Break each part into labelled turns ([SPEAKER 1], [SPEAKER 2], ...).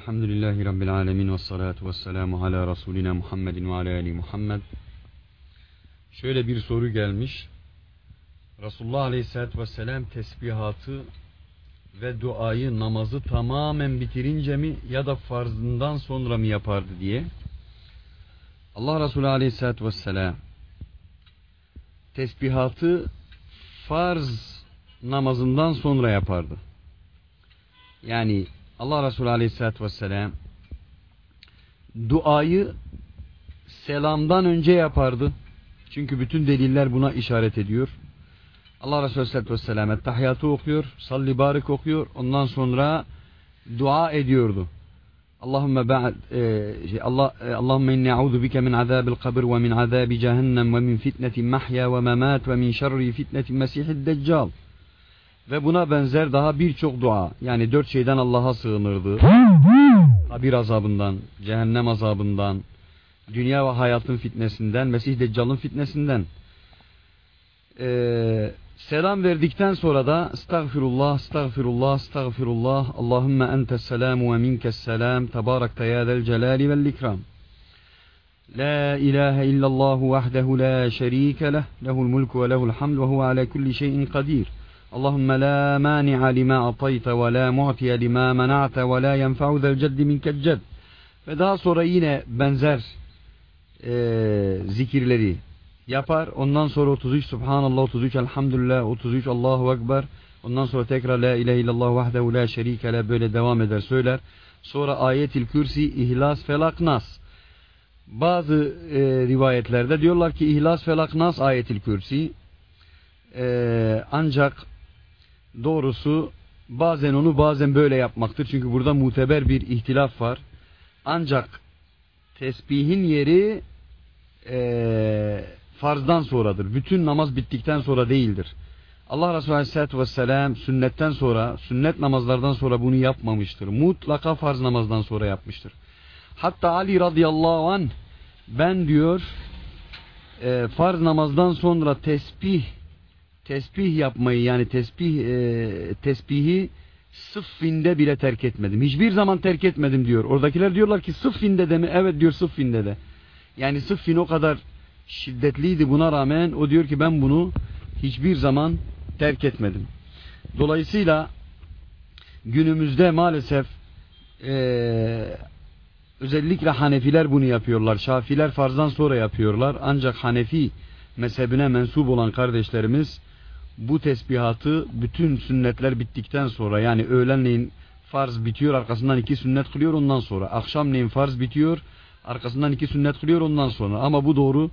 [SPEAKER 1] Elhamdülillahi Rabbil alemin ve salatu ve selamu ala Resulina Muhammedin ve ala Ali Muhammed. Şöyle bir soru gelmiş. Resulullah Aleyhisselatü Vesselam tesbihatı ve duayı namazı tamamen bitirince mi ya da farzından sonra mı yapardı diye. Allah Resulü Aleyhisselatü Vesselam tesbihatı farz namazından sonra yapardı. Yani Allah Resulü Aleyhisselatü Vesselam duayı selamdan önce yapardı. Çünkü bütün deliller buna işaret ediyor. Allah Resulü Aleyhisselatü Vesselam ettahiyatı okuyor, salli barik okuyor. Ondan sonra dua ediyordu. Allahümme ba'd e, Allah e, Allahümme inni a'udhu bike min azabil kabir ve min azabi cehennem ve min fitneti mahya ve memat ve min şerri fitneti mesihid deccal. Ve buna benzer daha birçok dua. Yani dört şeyden Allah'a sığınırdı. Kabir azabından, cehennem azabından, dünya ve hayatın fitnesinden, Mesih Deccal'ın fitnesinden. Ee, selam verdikten sonra da estağfirullah, estağfirullah, estağfirullah, Allahümme entes selamu ve minkes selam, tebarekte ya del celali vel ikram. La ilahe illallahu vahdehu la şerike leh, lehul mulku ve lehul hamd ve huve ala kulli şeyin kadir. اللهم لا مانع لما أعطيت ولا معطي لما منعت ولا ينفع ذا الجد منك الجد ve daha sonra yine benzer e, zikirleri yapar. Ondan sonra 33 Subhanallah, 33 Elhamdülillah, 33 Allahu Ekber. Ondan sonra tekrar La ilahe illallah vahdehu la şerike le böyle devam eder söyler. Sonra ayetil kürsi, ihlas, felak, nas. Bazı e, rivayetlerde diyorlar ki ihlas, felak, nas ayetil kürsi. E, ancak doğrusu bazen onu bazen böyle yapmaktır. Çünkü burada muteber bir ihtilaf var. Ancak tesbihin yeri e, farzdan sonradır. Bütün namaz bittikten sonra değildir. Allah Resulü Aleyhisselatü Vesselam sünnetten sonra, sünnet namazlardan sonra bunu yapmamıştır. Mutlaka farz namazdan sonra yapmıştır. Hatta Ali radıyallahu an ben diyor e, farz namazdan sonra tesbih tesbih yapmayı yani tesbih e, tesbihi sıffinde bile terk etmedim. Hiçbir zaman terk etmedim diyor. Oradakiler diyorlar ki sıffinde de mi? Evet diyor sıffinde de. Yani sıffin o kadar şiddetliydi buna rağmen o diyor ki ben bunu hiçbir zaman terk etmedim. Dolayısıyla günümüzde maalesef e, özellikle Hanefiler bunu yapıyorlar. Şafiler farzdan sonra yapıyorlar. Ancak Hanefi mezhebine mensup olan kardeşlerimiz bu tesbihatı bütün sünnetler bittikten sonra yani öğlenleyin farz bitiyor arkasından iki sünnet kılıyor ondan sonra. Akşamleyin farz bitiyor arkasından iki sünnet kılıyor ondan sonra. Ama bu doğru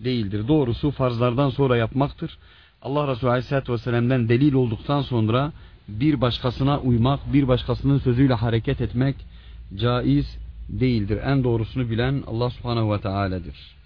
[SPEAKER 1] değildir. Doğrusu farzlardan sonra yapmaktır. Allah Resulü Aleyhisselatü Vesselam'dan delil olduktan sonra bir başkasına uymak, bir başkasının sözüyle hareket etmek caiz değildir. En doğrusunu bilen Allah Subhanahu ve Teala'dır.